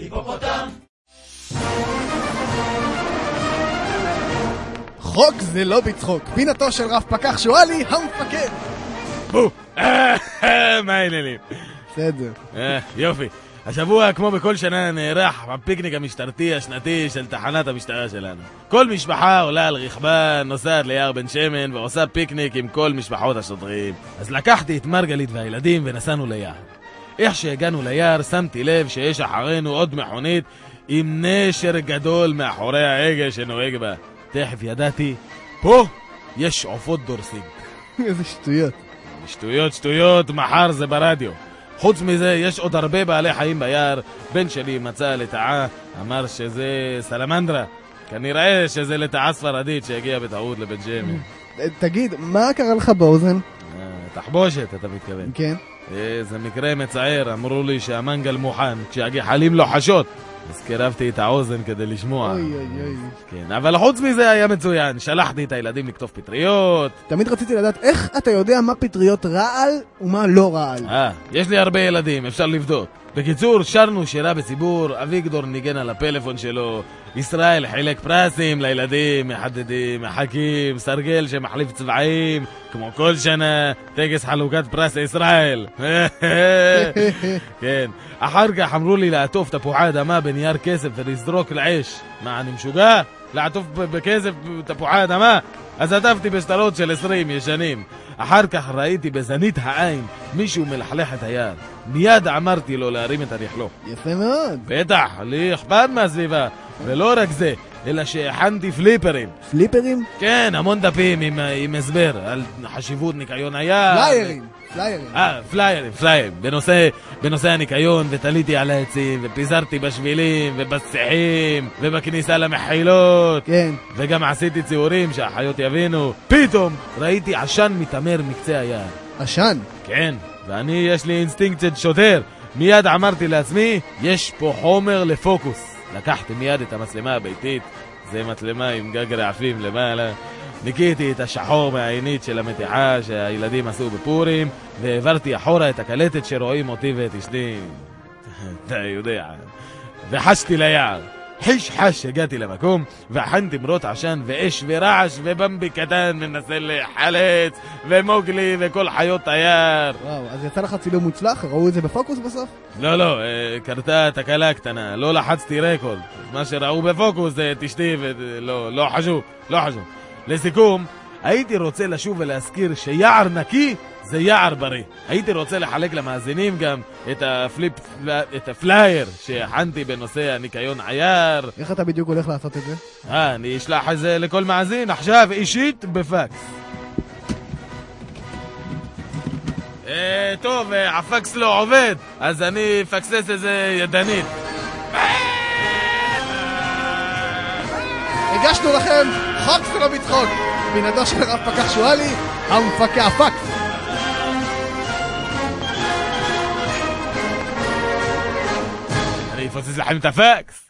היפופוטם! חוק זה לא בצחוק, פינתו של רב פקח שואלי, המפקד! בוא! אה, מה העניינים? בסדר. אה, יופי. השבוע, כמו בכל שנה, נערך הפיקניק המשטרתי השנתי של תחנת המשטרה שלנו. כל משפחה עולה על רכבה, נוסעת ליער בן שמן ועושה פיקניק עם כל משפחות השוטרים. אז לקחתי את מרגלית והילדים ונסענו ליער. איך שהגענו ליער, שמתי לב שיש אחרינו עוד מכונית עם נשר גדול מאחורי ההגה שנוהג בה. תכף ידעתי, פה יש עופות דורסים. איזה שטויות. שטויות שטויות, מחר זה ברדיו. חוץ מזה, יש עוד הרבה בעלי חיים ביער. בן שלי מצא לטאה, אמר שזה סלמנדרה. כנראה שזה לטאה ספרדית שהגיעה בטעות לבן ג'מי. תגיד, מה קרה לך באוזן? אה, תחבושת, אתה מתכוון. כן. אה, זה מקרה מצער, אמרו לי שהמנגל מוכן, כשהגחלים לוחשות. אז קירבתי את האוזן כדי לשמוע. אוי אוי אוי. כן, אבל חוץ מזה היה מצוין. שלחתי את הילדים לקטוף פטריות. תמיד רציתי לדעת איך אתה יודע מה פטריות רעל ומה לא רעל. אה, יש לי הרבה ילדים, אפשר לבדוק. בקיצור, שרנו שירה בציבור, אביגדור ניגן על הפלאפון שלו, ישראל חילק פרסים לילדים, מחדדים, מחכים, סרגל שמחליף צבעים, כמו כל שנה, טקס חלוקת פרס ישראל. כן. אחר כך אמרו לי לעטוף תפוחי אדמה בנייר כסף ולזרוק לאש. מה, אני משוגע? לעטוף בכסף תפוחי אדמה? אז עטפתי בשטרות של עשרים ישנים. אחר כך ראיתי בזנית העין מישהו מלכלך את היד. מיד אמרתי לו להרים את הרכלו. יפה מאוד. בטח, לי אכפת מהסביבה. ולא רק זה, אלא שהכנתי פליפרים. פליפרים? כן, המון דפים עם, עם הסבר על חשיבות ניקיון היד. פליירים. פליירים. אה, פליירים, פליירים. בנושא, בנושא הניקיון, ותליתי על העצים, ופיזרתי בשבילים, ובשיחים, ובכניסה למחילות. כן. וגם עשיתי ציורים שהחיות יבינו. פתאום ראיתי עשן מיתמר מקצה היער. עשן. כן, ואני יש לי אינסטינקט של שוטר. מיד אמרתי לעצמי, יש פה חומר לפוקוס. לקחתי מיד את המצלמה הביתית, זה מצלמה עם גג רעפים למעלה. ניקיתי את השחור מהעינית של המתיחה שהילדים עשו בפורים, והעברתי אחורה את הקלטת שרואים אותי ואת אשתי. אתה יודע. וחשתי ליער. חיש חש הגעתי למקום, והכנתי מרות עשן ואש ורעש, ובמבי קטן מנסה להיחלץ, ומוגלי וכל חיות היער. וואו, אז יצא לך צילום מוצלח? ראו את זה בפוקוס בסוף? לא, לא, אה, קרתה תקלה קטנה, לא לחצתי record. מה שראו בפוקוס זה את אשתי ולא, לא חשוב, לא חשוב. לסיכום, הייתי רוצה לשוב ולהזכיר שיער נקי זה יער בריא. הייתי רוצה לחלק למאזינים גם את הפליפ, את הפלייר שהכנתי בנושא הניקיון היער. איך אתה בדיוק הולך לעשות את זה? אה, אני אשלח את זה לכל מאזין עכשיו אישית בפקס. אה, טוב, אה, הפקס לא עובד, אז אני אפקסס את זה ידנית. הגשנו לכם חוק זה לא בצחוק, פינתו של רב פקח שואלי, המפקח פקס. אני אפוצץ לכם את הפקס.